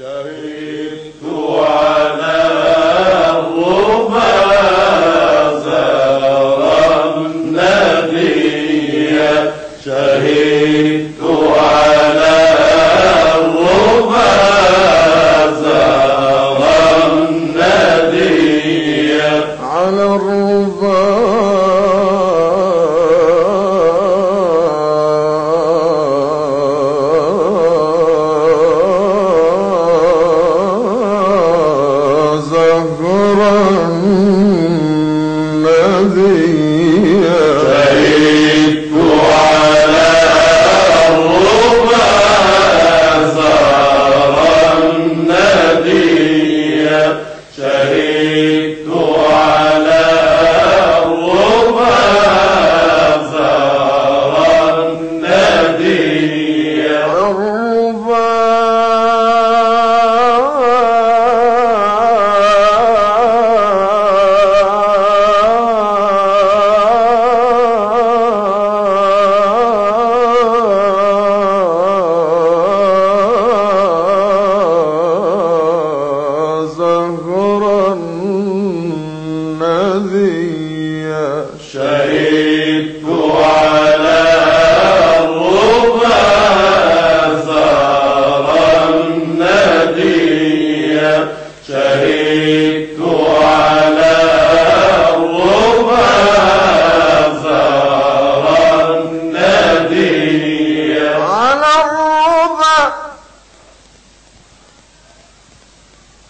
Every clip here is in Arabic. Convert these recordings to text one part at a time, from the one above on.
David. vem.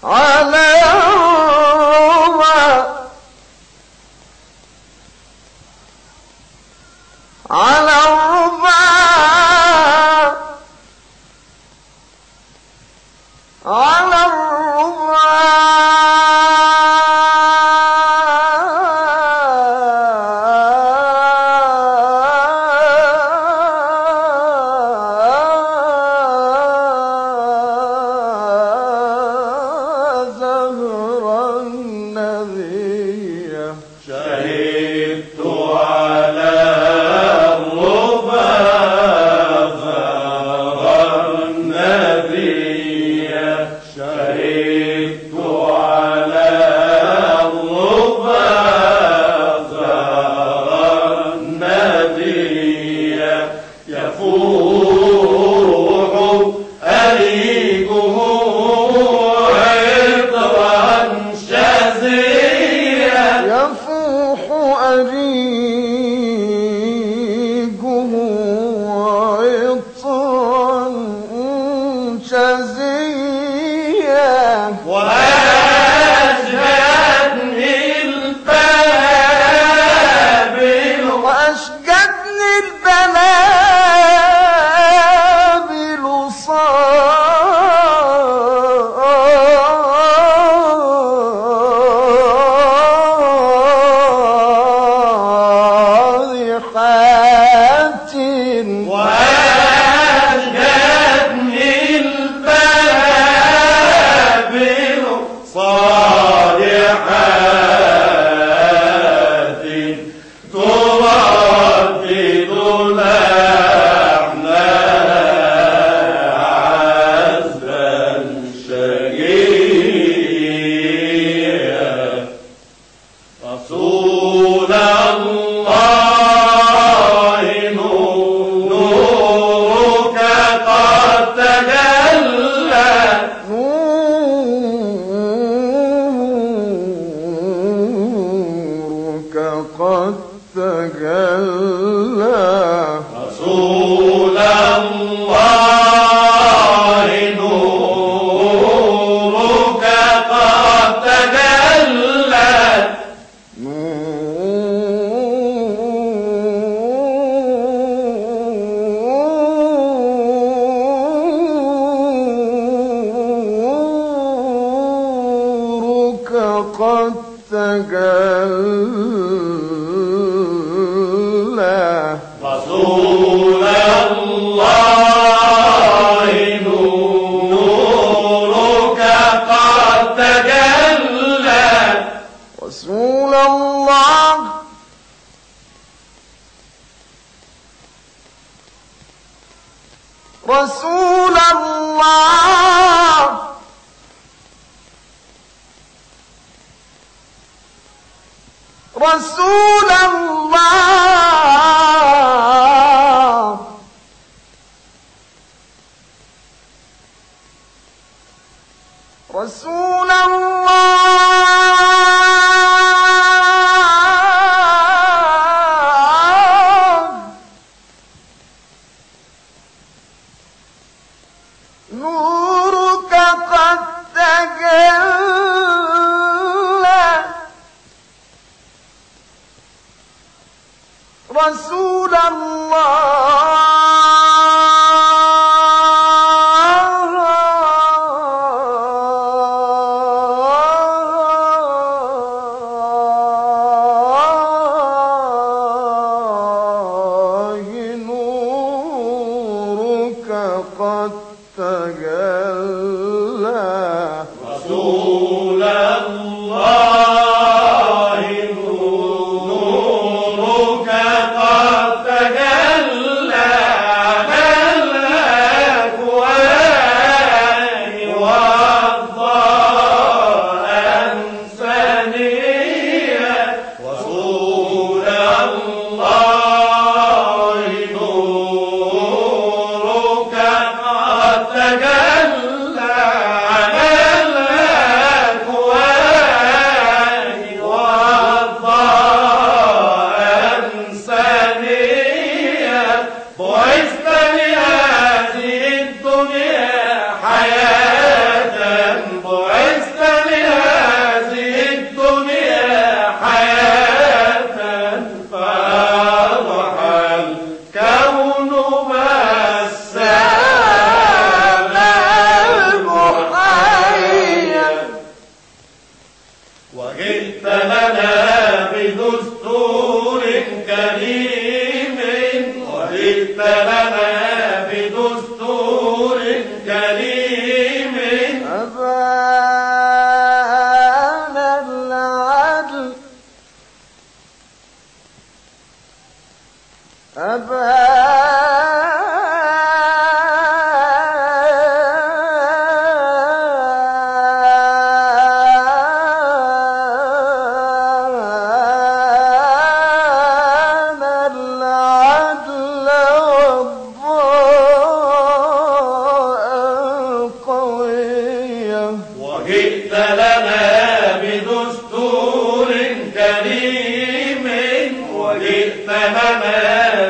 على Shani تجلى رسول الله رسول الله رسول الله رسول الله. نورك قد تجلى.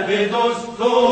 بدستور